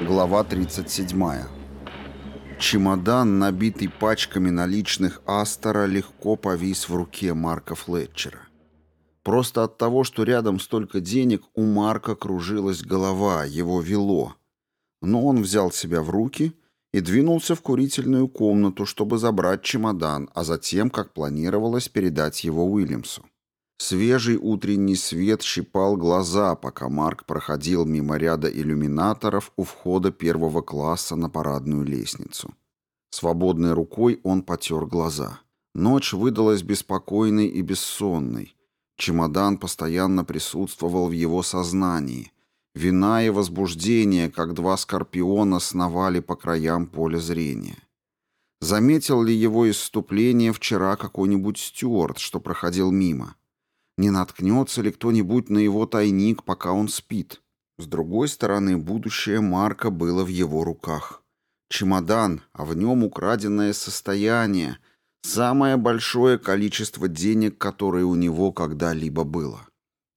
Глава 37. Чемодан, набитый пачками наличных Астора, легко повис в руке Марка Флетчера. Просто от того, что рядом столько денег, у Марка кружилась голова, его вело. Но он взял себя в руки и двинулся в курительную комнату, чтобы забрать чемодан, а затем, как планировалось, передать его Уильямсу. Свежий утренний свет щипал глаза, пока Марк проходил мимо ряда иллюминаторов у входа первого класса на парадную лестницу. Свободной рукой он потер глаза. Ночь выдалась беспокойной и бессонной. Чемодан постоянно присутствовал в его сознании. Вина и возбуждение, как два скорпиона, сновали по краям поля зрения. Заметил ли его исступление вчера какой-нибудь стюарт, что проходил мимо? не наткнется ли кто-нибудь на его тайник, пока он спит. С другой стороны, будущее Марка было в его руках. Чемодан, а в нем украденное состояние, самое большое количество денег, которое у него когда-либо было.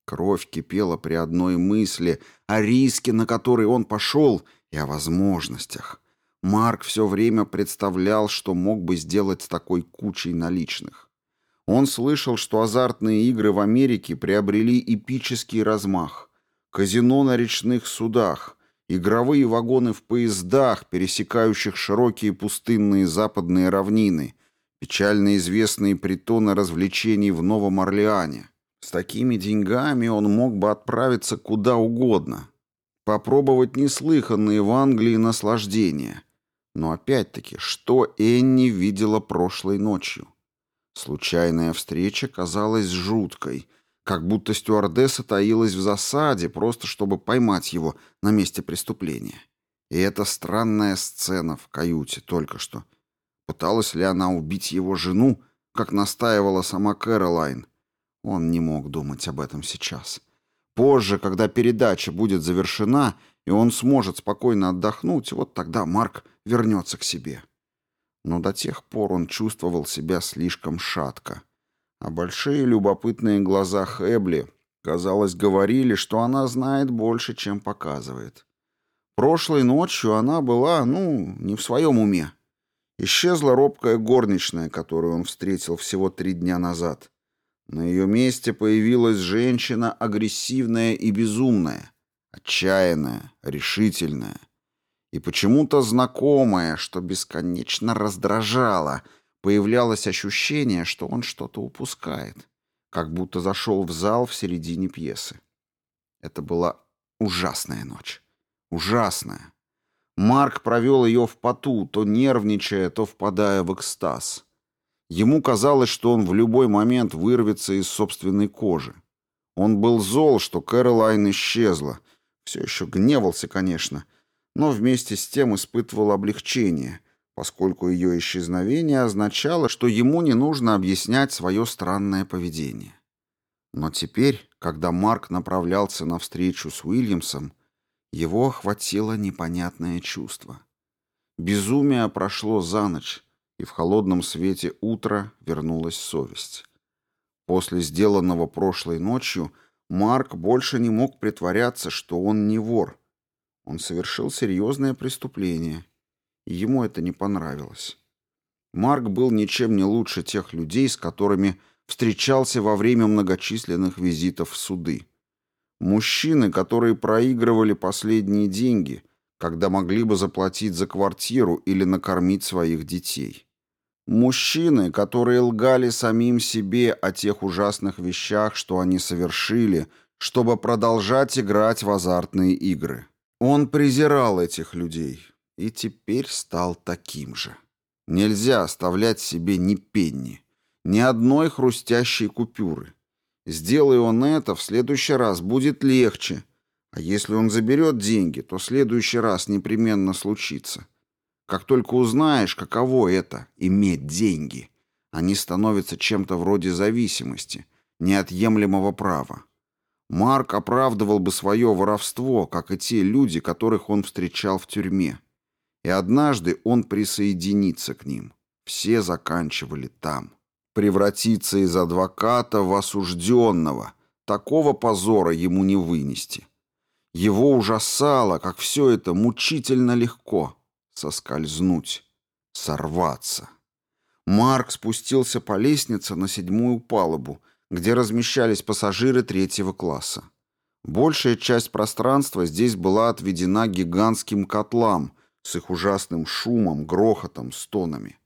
Кровь кипела при одной мысли о риске, на который он пошел, и о возможностях. Марк все время представлял, что мог бы сделать с такой кучей наличных. Он слышал, что азартные игры в Америке приобрели эпический размах. Казино на речных судах, игровые вагоны в поездах, пересекающих широкие пустынные западные равнины, печально известные притоны развлечений в Новом Орлеане. С такими деньгами он мог бы отправиться куда угодно, попробовать неслыханные в Англии наслаждения. Но опять-таки, что Энни видела прошлой ночью? Случайная встреча казалась жуткой, как будто стюардесса таилась в засаде, просто чтобы поймать его на месте преступления. И эта странная сцена в каюте только что. Пыталась ли она убить его жену, как настаивала сама Кэролайн? Он не мог думать об этом сейчас. Позже, когда передача будет завершена, и он сможет спокойно отдохнуть, вот тогда Марк вернется к себе но до тех пор он чувствовал себя слишком шатко. А большие любопытные глаза Хэбли, казалось, говорили, что она знает больше, чем показывает. Прошлой ночью она была, ну, не в своем уме. Исчезла робкая горничная, которую он встретил всего три дня назад. На ее месте появилась женщина агрессивная и безумная, отчаянная, решительная. И почему-то знакомое, что бесконечно раздражало, появлялось ощущение, что он что-то упускает, как будто зашел в зал в середине пьесы. Это была ужасная ночь. Ужасная. Марк провел ее в поту, то нервничая, то впадая в экстаз. Ему казалось, что он в любой момент вырвется из собственной кожи. Он был зол, что Кэролайн исчезла. Все еще гневался, конечно — но вместе с тем испытывал облегчение, поскольку ее исчезновение означало, что ему не нужно объяснять свое странное поведение. Но теперь, когда Марк направлялся на встречу с Уильямсом, его охватило непонятное чувство. Безумие прошло за ночь, и в холодном свете утра вернулась совесть. После сделанного прошлой ночью Марк больше не мог притворяться, что он не вор, он совершил серьезное преступление. Ему это не понравилось. Марк был ничем не лучше тех людей, с которыми встречался во время многочисленных визитов в суды. Мужчины, которые проигрывали последние деньги, когда могли бы заплатить за квартиру или накормить своих детей. Мужчины, которые лгали самим себе о тех ужасных вещах, что они совершили, чтобы продолжать играть в азартные игры. Он презирал этих людей и теперь стал таким же. Нельзя оставлять себе ни пенни, ни одной хрустящей купюры. Сделай он это, в следующий раз будет легче. А если он заберет деньги, то следующий раз непременно случится. Как только узнаешь, каково это — иметь деньги, они становятся чем-то вроде зависимости, неотъемлемого права. Марк оправдывал бы свое воровство, как и те люди, которых он встречал в тюрьме. И однажды он присоединится к ним. Все заканчивали там. Превратиться из адвоката в осужденного. Такого позора ему не вынести. Его ужасало, как все это мучительно легко. Соскользнуть. Сорваться. Марк спустился по лестнице на седьмую палубу где размещались пассажиры третьего класса. Большая часть пространства здесь была отведена гигантским котлам с их ужасным шумом, грохотом, стонами.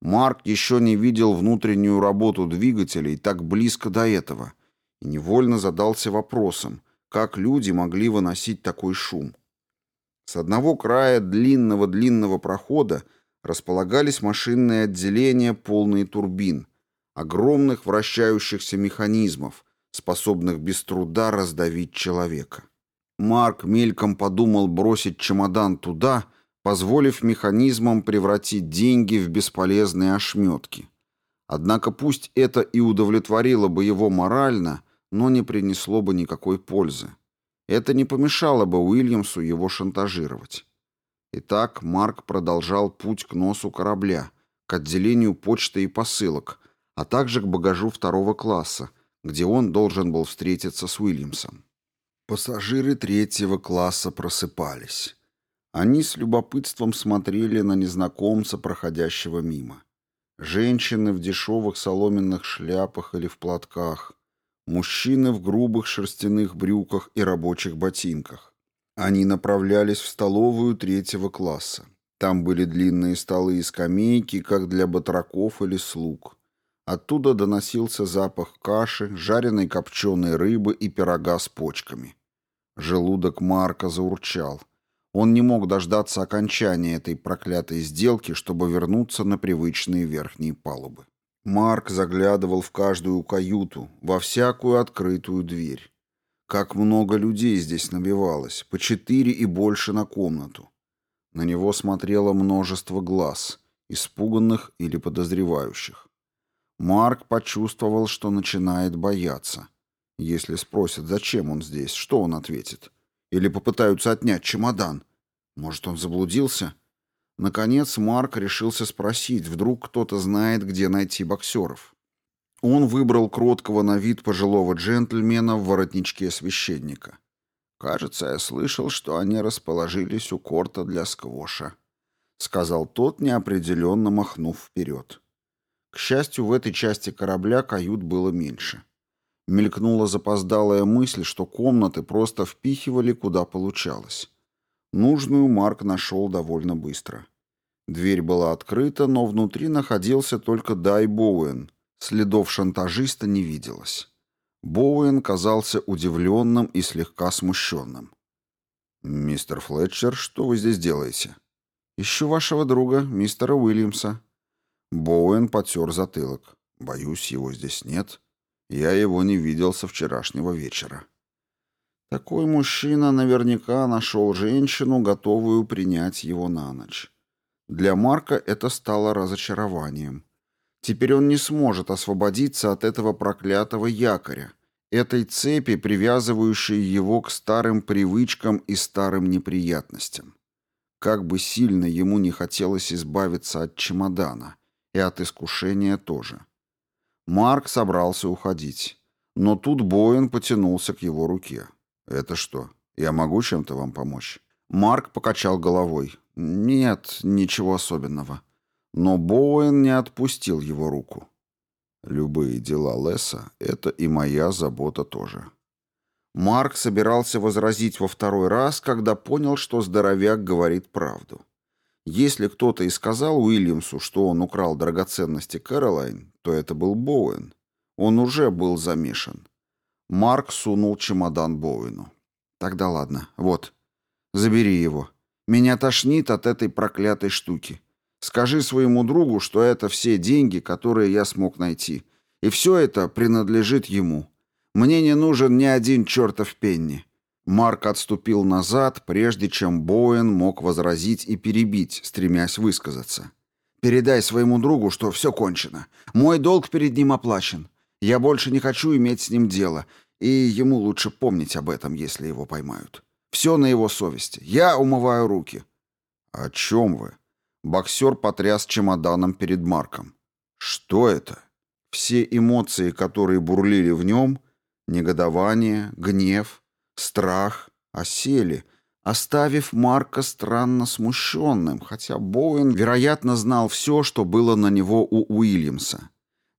Марк еще не видел внутреннюю работу двигателей так близко до этого и невольно задался вопросом, как люди могли выносить такой шум. С одного края длинного-длинного прохода располагались машинные отделения, полные турбин – огромных вращающихся механизмов, способных без труда раздавить человека. Марк мельком подумал бросить чемодан туда, позволив механизмам превратить деньги в бесполезные ошметки. Однако пусть это и удовлетворило бы его морально, но не принесло бы никакой пользы. Это не помешало бы Уильямсу его шантажировать. Итак, Марк продолжал путь к носу корабля, к отделению почты и посылок, а также к багажу второго класса, где он должен был встретиться с Уильямсом. Пассажиры третьего класса просыпались. Они с любопытством смотрели на незнакомца, проходящего мимо. Женщины в дешевых соломенных шляпах или в платках, мужчины в грубых шерстяных брюках и рабочих ботинках. Они направлялись в столовую третьего класса. Там были длинные столы и скамейки, как для батраков или слуг. Оттуда доносился запах каши, жареной копченой рыбы и пирога с почками. Желудок Марка заурчал. Он не мог дождаться окончания этой проклятой сделки, чтобы вернуться на привычные верхние палубы. Марк заглядывал в каждую каюту, во всякую открытую дверь. Как много людей здесь набивалось, по четыре и больше на комнату. На него смотрело множество глаз, испуганных или подозревающих. Марк почувствовал, что начинает бояться. Если спросят, зачем он здесь, что он ответит? Или попытаются отнять чемодан? Может, он заблудился? Наконец Марк решился спросить, вдруг кто-то знает, где найти боксеров. Он выбрал кроткого на вид пожилого джентльмена в воротничке священника. «Кажется, я слышал, что они расположились у корта для сквоша», — сказал тот, неопределенно махнув вперед. К счастью, в этой части корабля кают было меньше. Мелькнула запоздалая мысль, что комнаты просто впихивали, куда получалось. Нужную Марк нашел довольно быстро. Дверь была открыта, но внутри находился только Дай Боуэн. Следов шантажиста не виделось. Боуэн казался удивленным и слегка смущенным. «Мистер Флетчер, что вы здесь делаете?» «Ищу вашего друга, мистера Уильямса», Боуэн потер затылок. Боюсь, его здесь нет. Я его не видел со вчерашнего вечера. Такой мужчина наверняка нашел женщину, готовую принять его на ночь. Для Марка это стало разочарованием. Теперь он не сможет освободиться от этого проклятого якоря, этой цепи, привязывающей его к старым привычкам и старым неприятностям. Как бы сильно ему не хотелось избавиться от чемодана — и от искушения тоже. Марк собрался уходить, но тут Боин потянулся к его руке. «Это что, я могу чем-то вам помочь?» Марк покачал головой. «Нет, ничего особенного». Но Боуэн не отпустил его руку. Любые дела Лесса — это и моя забота тоже. Марк собирался возразить во второй раз, когда понял, что здоровяк говорит правду. Если кто-то и сказал Уильямсу, что он украл драгоценности Кэролайн, то это был Боуэн. Он уже был замешан. Марк сунул чемодан Боуэну. «Тогда ладно. Вот. Забери его. Меня тошнит от этой проклятой штуки. Скажи своему другу, что это все деньги, которые я смог найти. И все это принадлежит ему. Мне не нужен ни один чертов пенни. Марк отступил назад, прежде чем Боуэн мог возразить и перебить, стремясь высказаться. «Передай своему другу, что все кончено. Мой долг перед ним оплачен. Я больше не хочу иметь с ним дело, и ему лучше помнить об этом, если его поймают. Все на его совести. Я умываю руки». «О чем вы?» Боксер потряс чемоданом перед Марком. «Что это?» Все эмоции, которые бурлили в нем, негодование, гнев — Страх осели, оставив Марка странно смущенным, хотя Боуэн, вероятно, знал все, что было на него у Уильямса.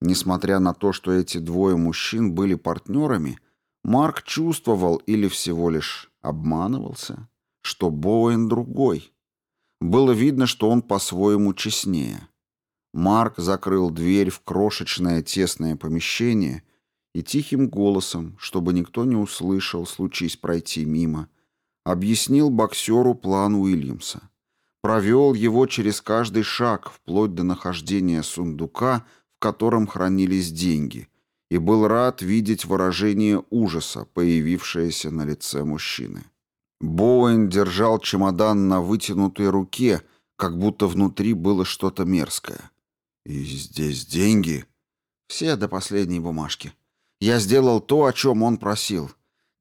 Несмотря на то, что эти двое мужчин были партнерами, Марк чувствовал или всего лишь обманывался, что Боуэн другой. Было видно, что он по-своему честнее. Марк закрыл дверь в крошечное тесное помещение — и тихим голосом, чтобы никто не услышал, случись пройти мимо, объяснил боксеру план Уильямса. Провел его через каждый шаг, вплоть до нахождения сундука, в котором хранились деньги, и был рад видеть выражение ужаса, появившееся на лице мужчины. Боуэн держал чемодан на вытянутой руке, как будто внутри было что-то мерзкое. «И здесь деньги?» «Все до последней бумажки», я сделал то, о чем он просил.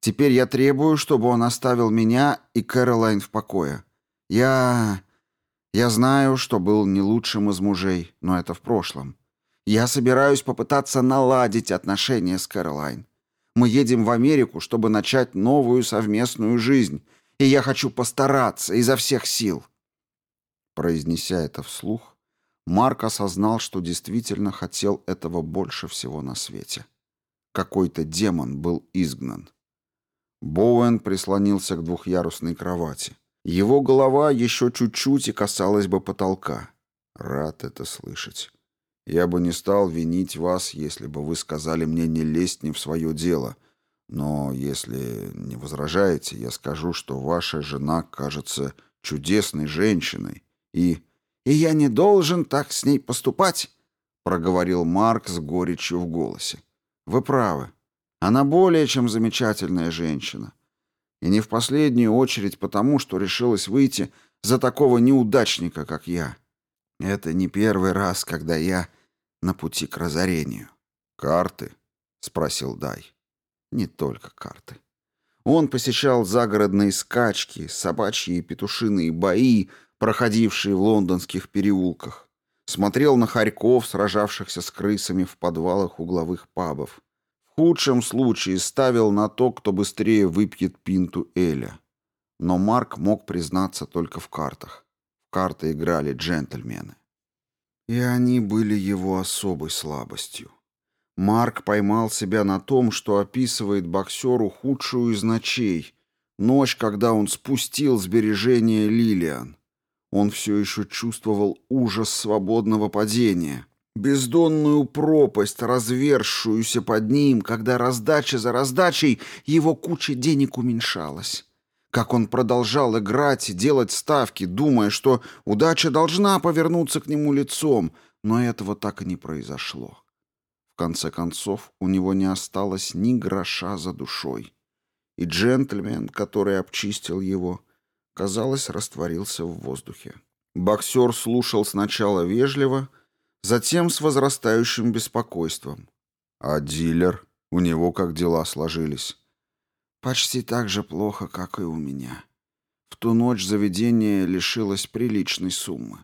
Теперь я требую, чтобы он оставил меня и Кэролайн в покое. Я... Я знаю, что был не лучшим из мужей, но это в прошлом. Я собираюсь попытаться наладить отношения с Кэролайн. Мы едем в Америку, чтобы начать новую совместную жизнь, и я хочу постараться изо всех сил». Произнеся это вслух, Марк осознал, что действительно хотел этого больше всего на свете какой-то демон был изгнан. Боуэн прислонился к двухъярусной кровати. Его голова еще чуть-чуть и касалась бы потолка. Рад это слышать. Я бы не стал винить вас, если бы вы сказали мне не лезть не в свое дело. Но если не возражаете, я скажу, что ваша жена кажется чудесной женщиной. И... «И я не должен так с ней поступать», — проговорил Марк с горечью в голосе. Вы правы. Она более чем замечательная женщина. И не в последнюю очередь потому, что решилась выйти за такого неудачника, как я. Это не первый раз, когда я на пути к разорению. «Карты?» — спросил Дай. «Не только карты». Он посещал загородные скачки, собачьи и петушиные бои, проходившие в лондонских переулках смотрел на хорьков, сражавшихся с крысами в подвалах угловых пабов. В худшем случае ставил на то, кто быстрее выпьет пинту Эля. Но Марк мог признаться только в картах. В карты играли джентльмены. И они были его особой слабостью. Марк поймал себя на том, что описывает боксеру худшую из ночей, ночь, когда он спустил сбережения Лилиан — он все еще чувствовал ужас свободного падения, бездонную пропасть, развершуюся под ним, когда раздача за раздачей его куча денег уменьшалась. Как он продолжал играть и делать ставки, думая, что удача должна повернуться к нему лицом, но этого так и не произошло. В конце концов, у него не осталось ни гроша за душой. И джентльмен, который обчистил его, — казалось, растворился в воздухе. Боксер слушал сначала вежливо, затем с возрастающим беспокойством. А дилер? У него как дела сложились? Почти так же плохо, как и у меня. В ту ночь заведение лишилось приличной суммы.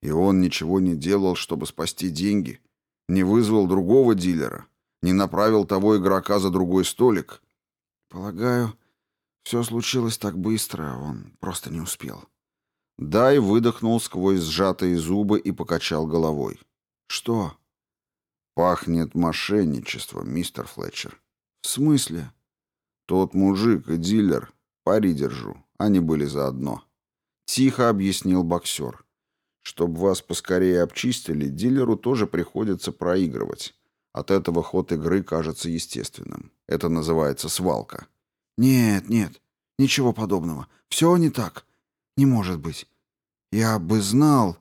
И он ничего не делал, чтобы спасти деньги. Не вызвал другого дилера. Не направил того игрока за другой столик. Полагаю, все случилось так быстро, он просто не успел. Дай выдохнул сквозь сжатые зубы и покачал головой. «Что?» «Пахнет мошенничеством, мистер Флетчер». «В смысле?» «Тот мужик и дилер. Пари держу. Они были заодно». Тихо объяснил боксер. «Чтобы вас поскорее обчистили, дилеру тоже приходится проигрывать. От этого ход игры кажется естественным. Это называется свалка». Нет, нет, ничего подобного. Все не так. Не может быть. Я бы знал.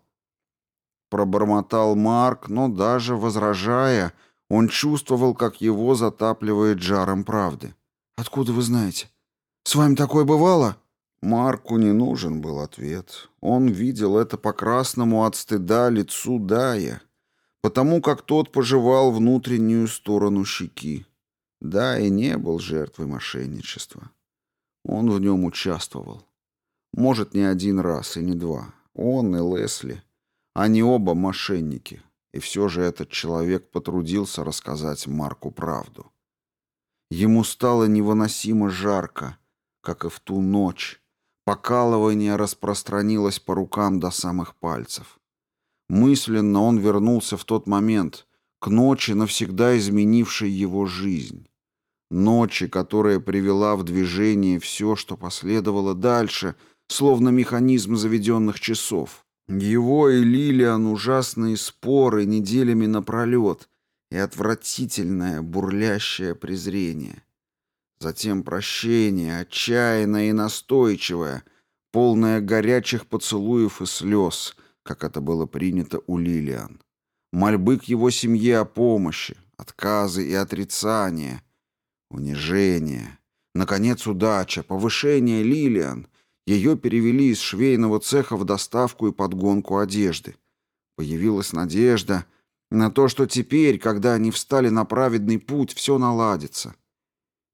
Пробормотал Марк, но даже возражая, он чувствовал, как его затапливает жаром правды. Откуда вы знаете? С вами такое бывало? Марку не нужен был ответ. Он видел это по красному от стыда лицу Дая, потому как тот пожевал внутреннюю сторону щеки. Да и не был жертвой мошенничества. Он в нем участвовал. Может, не один раз и не два. Он и Лесли. Они оба мошенники. И все же этот человек потрудился рассказать Марку правду. Ему стало невыносимо жарко, как и в ту ночь. Покалывание распространилось по рукам до самых пальцев. Мысленно он вернулся в тот момент, к ночи, навсегда изменившей его жизнь. Ночи, которая привела в движение все, что последовало дальше, словно механизм заведенных часов. Его и Лилиан ужасные споры неделями напролет и отвратительное бурлящее презрение. Затем прощение, отчаянное и настойчивое, полное горячих поцелуев и слез, как это было принято у Лилиан. Мольбы к его семье о помощи, отказы и отрицания — Унижение. Наконец удача, повышение Лилиан. Ее перевели из швейного цеха в доставку и подгонку одежды. Появилась надежда на то, что теперь, когда они встали на праведный путь, все наладится.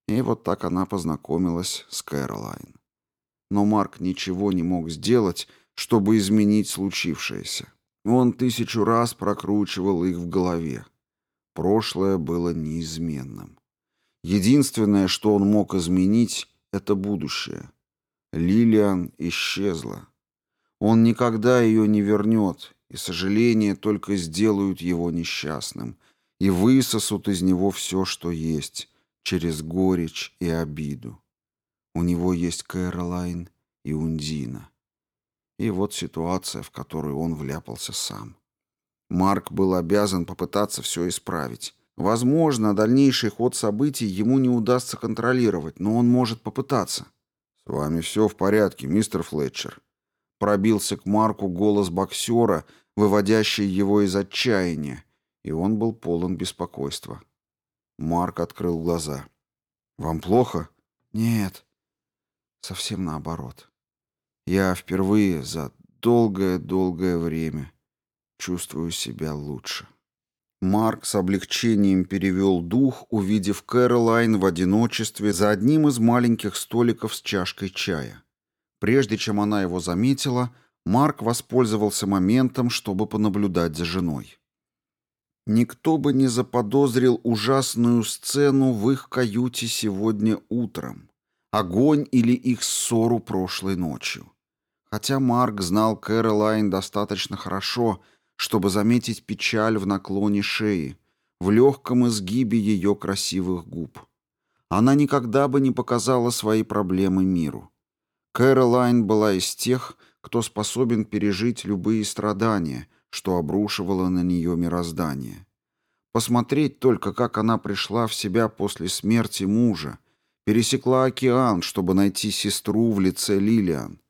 И вот так она познакомилась с Кэролайн. Но Марк ничего не мог сделать, чтобы изменить случившееся. Он тысячу раз прокручивал их в голове. Прошлое было неизменным. Единственное, что он мог изменить, это будущее. Лилиан исчезла. Он никогда ее не вернет, и сожаления только сделают его несчастным и высосут из него все, что есть, через горечь и обиду. У него есть Кэролайн и Ундина. И вот ситуация, в которую он вляпался сам. Марк был обязан попытаться все исправить. Возможно, дальнейший ход событий ему не удастся контролировать, но он может попытаться. «С вами все в порядке, мистер Флетчер». Пробился к Марку голос боксера, выводящий его из отчаяния, и он был полон беспокойства. Марк открыл глаза. «Вам плохо?» «Нет, совсем наоборот. Я впервые за долгое-долгое время чувствую себя лучше». Марк с облегчением перевел дух, увидев Кэролайн в одиночестве за одним из маленьких столиков с чашкой чая. Прежде чем она его заметила, Марк воспользовался моментом, чтобы понаблюдать за женой. Никто бы не заподозрил ужасную сцену в их каюте сегодня утром, огонь или их ссору прошлой ночью. Хотя Марк знал Кэролайн достаточно хорошо – чтобы заметить печаль в наклоне шеи, в легком изгибе ее красивых губ. Она никогда бы не показала свои проблемы миру. Кэролайн была из тех, кто способен пережить любые страдания, что обрушивало на нее мироздание. Посмотреть только, как она пришла в себя после смерти мужа, пересекла океан, чтобы найти сестру в лице Лилиан –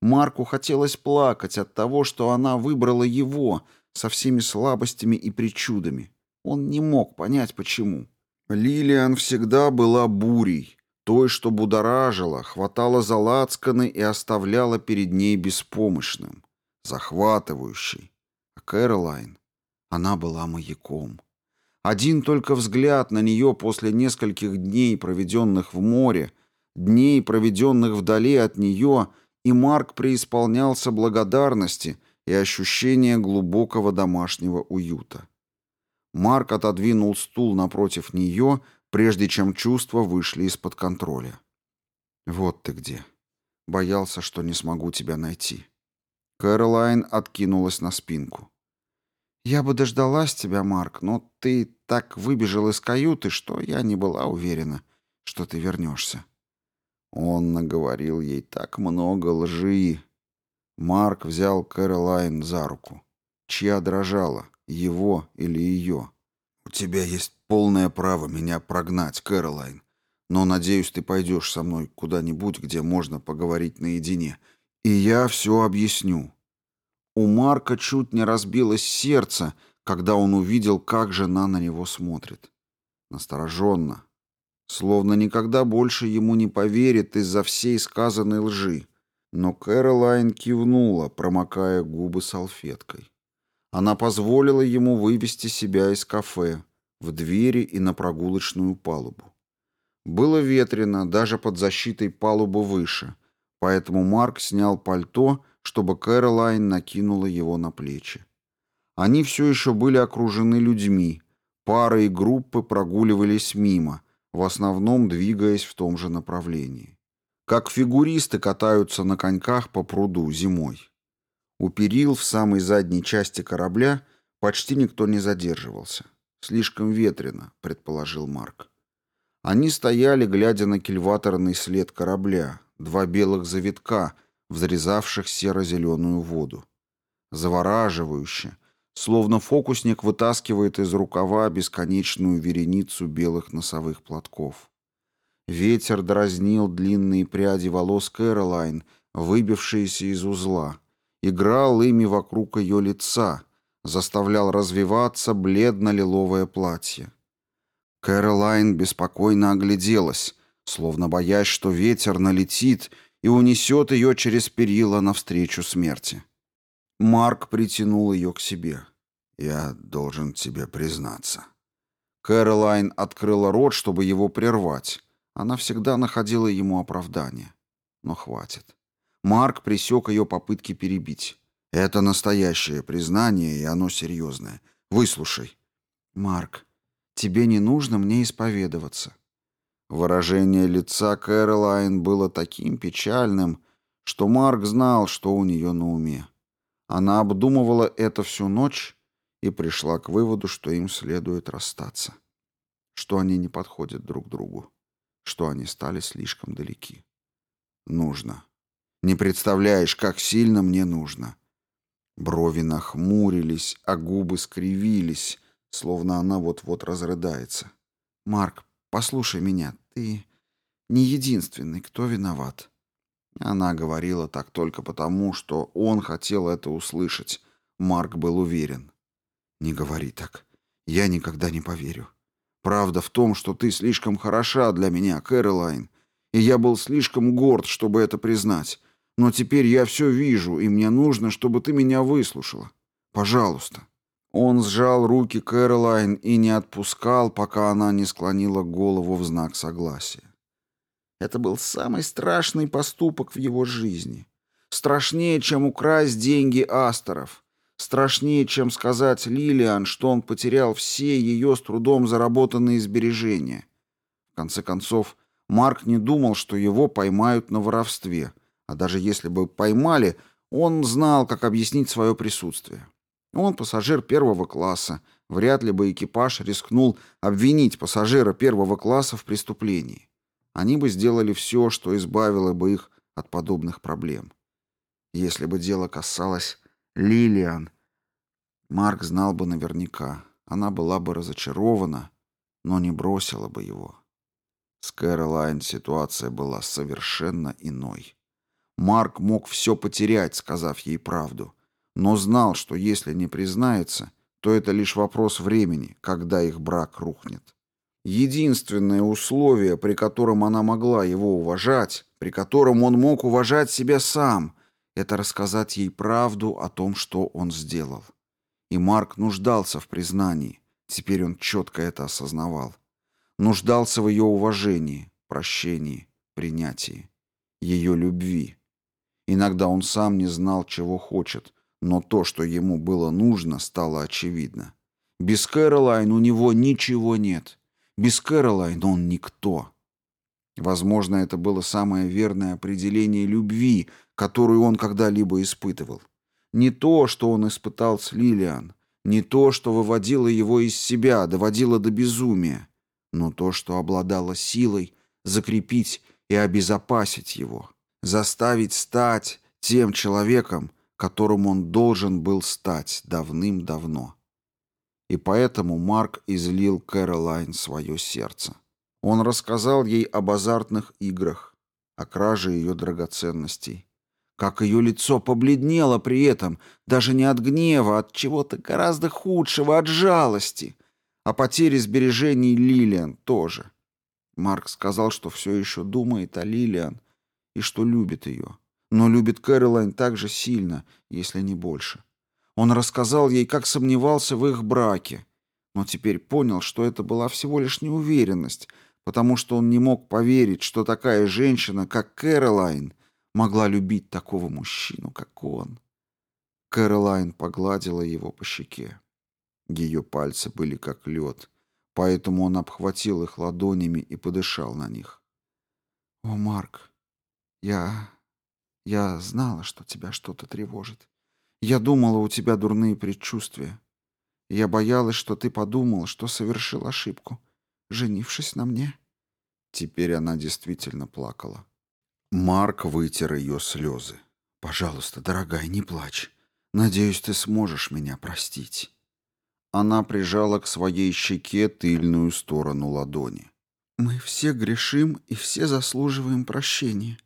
Марку хотелось плакать от того, что она выбрала его со всеми слабостями и причудами. Он не мог понять, почему. Лилиан всегда была бурей, той, что будоражила, хватала за лацканы и оставляла перед ней беспомощным, захватывающей. А Кэролайн, она была маяком. Один только взгляд на нее после нескольких дней, проведенных в море, дней, проведенных вдали от нее — и Марк преисполнялся благодарности и ощущения глубокого домашнего уюта. Марк отодвинул стул напротив нее, прежде чем чувства вышли из-под контроля. «Вот ты где. Боялся, что не смогу тебя найти». Кэролайн откинулась на спинку. «Я бы дождалась тебя, Марк, но ты так выбежал из каюты, что я не была уверена, что ты вернешься». Он наговорил ей так много лжи. Марк взял Кэролайн за руку. Чья дрожала, его или ее? «У тебя есть полное право меня прогнать, Кэролайн. Но, надеюсь, ты пойдешь со мной куда-нибудь, где можно поговорить наедине. И я все объясню». У Марка чуть не разбилось сердце, когда он увидел, как жена на него смотрит. Настороженно, Словно никогда больше ему не поверит из-за всей сказанной лжи. Но Кэролайн кивнула, промокая губы салфеткой. Она позволила ему вывести себя из кафе, в двери и на прогулочную палубу. Было ветрено, даже под защитой палубы выше, поэтому Марк снял пальто, чтобы Кэролайн накинула его на плечи. Они все еще были окружены людьми, пары и группы прогуливались мимо — в основном двигаясь в том же направлении. Как фигуристы катаются на коньках по пруду зимой. У перил в самой задней части корабля почти никто не задерживался. «Слишком ветрено», — предположил Марк. Они стояли, глядя на кильваторный след корабля, два белых завитка, взрезавших серо-зеленую воду. Завораживающе — словно фокусник вытаскивает из рукава бесконечную вереницу белых носовых платков. Ветер дразнил длинные пряди волос Кэролайн, выбившиеся из узла, играл ими вокруг ее лица, заставлял развиваться бледно-лиловое платье. Кэролайн беспокойно огляделась, словно боясь, что ветер налетит и унесет ее через перила навстречу смерти. Марк притянул ее к себе. Я должен тебе признаться. Кэролайн открыла рот, чтобы его прервать. Она всегда находила ему оправдание. Но хватит. Марк пресек ее попытки перебить. Это настоящее признание, и оно серьезное. Выслушай. Марк, тебе не нужно мне исповедоваться. Выражение лица Кэролайн было таким печальным, что Марк знал, что у нее на уме. Она обдумывала это всю ночь и пришла к выводу, что им следует расстаться, что они не подходят друг другу, что они стали слишком далеки. Нужно. Не представляешь, как сильно мне нужно. Брови нахмурились, а губы скривились, словно она вот-вот разрыдается. «Марк, послушай меня, ты не единственный, кто виноват». Она говорила так только потому, что он хотел это услышать. Марк был уверен. Не говори так. Я никогда не поверю. Правда в том, что ты слишком хороша для меня, Кэролайн. И я был слишком горд, чтобы это признать. Но теперь я все вижу, и мне нужно, чтобы ты меня выслушала. Пожалуйста». Он сжал руки Кэролайн и не отпускал, пока она не склонила голову в знак согласия. Это был самый страшный поступок в его жизни. Страшнее, чем украсть деньги Астеров. Страшнее, чем сказать Лилиан, что он потерял все ее с трудом заработанные сбережения. В конце концов, Марк не думал, что его поймают на воровстве, а даже если бы поймали, он знал, как объяснить свое присутствие. Он пассажир первого класса, вряд ли бы экипаж рискнул обвинить пассажира первого класса в преступлении. Они бы сделали все, что избавило бы их от подобных проблем. Если бы дело касалось Лилиан. Марк знал бы наверняка. Она была бы разочарована, но не бросила бы его. С Кэролайн ситуация была совершенно иной. Марк мог все потерять, сказав ей правду, но знал, что если не признается, то это лишь вопрос времени, когда их брак рухнет. Единственное условие, при котором она могла его уважать, при котором он мог уважать себя сам, это рассказать ей правду о том, что он сделал. И Марк нуждался в признании. Теперь он четко это осознавал. Нуждался в ее уважении, прощении, принятии, ее любви. Иногда он сам не знал, чего хочет, но то, что ему было нужно, стало очевидно. Без Кэролайн у него ничего нет. Без Кэролайн он никто. Возможно, это было самое верное определение любви, которую он когда-либо испытывал. Не то, что он испытал с Лилиан, не то, что выводило его из себя, доводило до безумия, но то, что обладало силой закрепить и обезопасить его, заставить стать тем человеком, которым он должен был стать давным-давно. И поэтому Марк излил Кэролайн свое сердце. Он рассказал ей об азартных играх, о краже ее драгоценностей. Как ее лицо побледнело при этом, даже не от гнева, а от чего-то гораздо худшего, от жалости. О потере сбережений Лилиан тоже. Марк сказал, что все еще думает о Лилиан и что любит ее. Но любит Кэролайн так же сильно, если не больше. Он рассказал ей, как сомневался в их браке. Но теперь понял, что это была всего лишь неуверенность — потому что он не мог поверить, что такая женщина, как Кэролайн, могла любить такого мужчину, как он. Кэролайн погладила его по щеке. Ее пальцы были как лед, поэтому он обхватил их ладонями и подышал на них. «О, Марк, я... я знала, что тебя что-то тревожит. Я думала, у тебя дурные предчувствия. Я боялась, что ты подумал, что совершил ошибку» женившись на мне?» Теперь она действительно плакала. Марк вытер ее слезы. «Пожалуйста, дорогая, не плачь. Надеюсь, ты сможешь меня простить». Она прижала к своей щеке тыльную сторону ладони. «Мы все грешим и все заслуживаем прощения.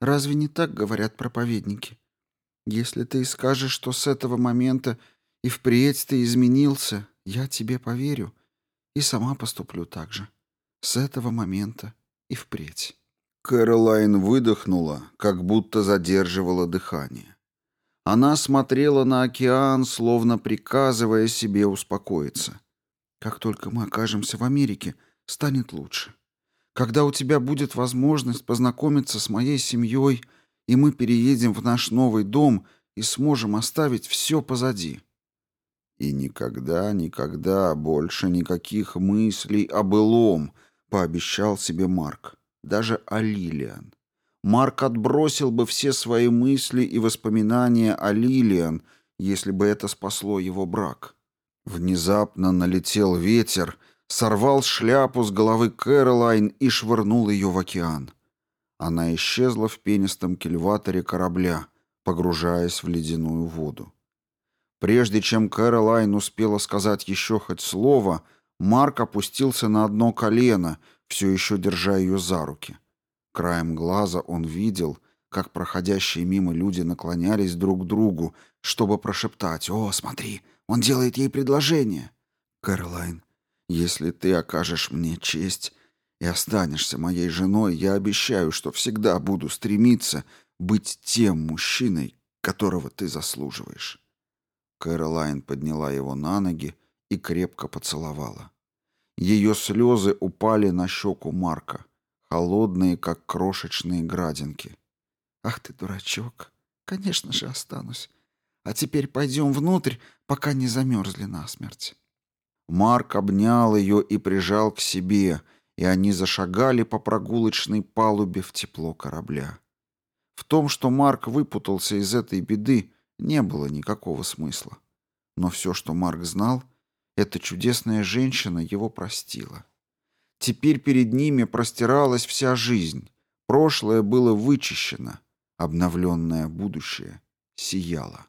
Разве не так говорят проповедники? Если ты скажешь, что с этого момента и впредь ты изменился, я тебе поверю и сама поступлю так же. С этого момента и впредь». Кэролайн выдохнула, как будто задерживала дыхание. Она смотрела на океан, словно приказывая себе успокоиться. «Как только мы окажемся в Америке, станет лучше. Когда у тебя будет возможность познакомиться с моей семьей, и мы переедем в наш новый дом и сможем оставить все позади» и никогда, никогда больше никаких мыслей о былом, пообещал себе Марк, даже о Лилиан. Марк отбросил бы все свои мысли и воспоминания о Лилиан, если бы это спасло его брак. Внезапно налетел ветер, сорвал шляпу с головы Кэролайн и швырнул ее в океан. Она исчезла в пенистом кильваторе корабля, погружаясь в ледяную воду. Прежде чем Кэролайн успела сказать еще хоть слово, Марк опустился на одно колено, все еще держа ее за руки. Краем глаза он видел, как проходящие мимо люди наклонялись друг к другу, чтобы прошептать «О, смотри, он делает ей предложение!» «Кэролайн, если ты окажешь мне честь и останешься моей женой, я обещаю, что всегда буду стремиться быть тем мужчиной, которого ты заслуживаешь». Кэролайн подняла его на ноги и крепко поцеловала. Ее слезы упали на щеку Марка, холодные, как крошечные градинки. «Ах ты, дурачок! Конечно же, останусь. А теперь пойдем внутрь, пока не замерзли насмерть». Марк обнял ее и прижал к себе, и они зашагали по прогулочной палубе в тепло корабля. В том, что Марк выпутался из этой беды, не было никакого смысла. Но все, что Марк знал, эта чудесная женщина его простила. Теперь перед ними простиралась вся жизнь. Прошлое было вычищено. Обновленное будущее сияло.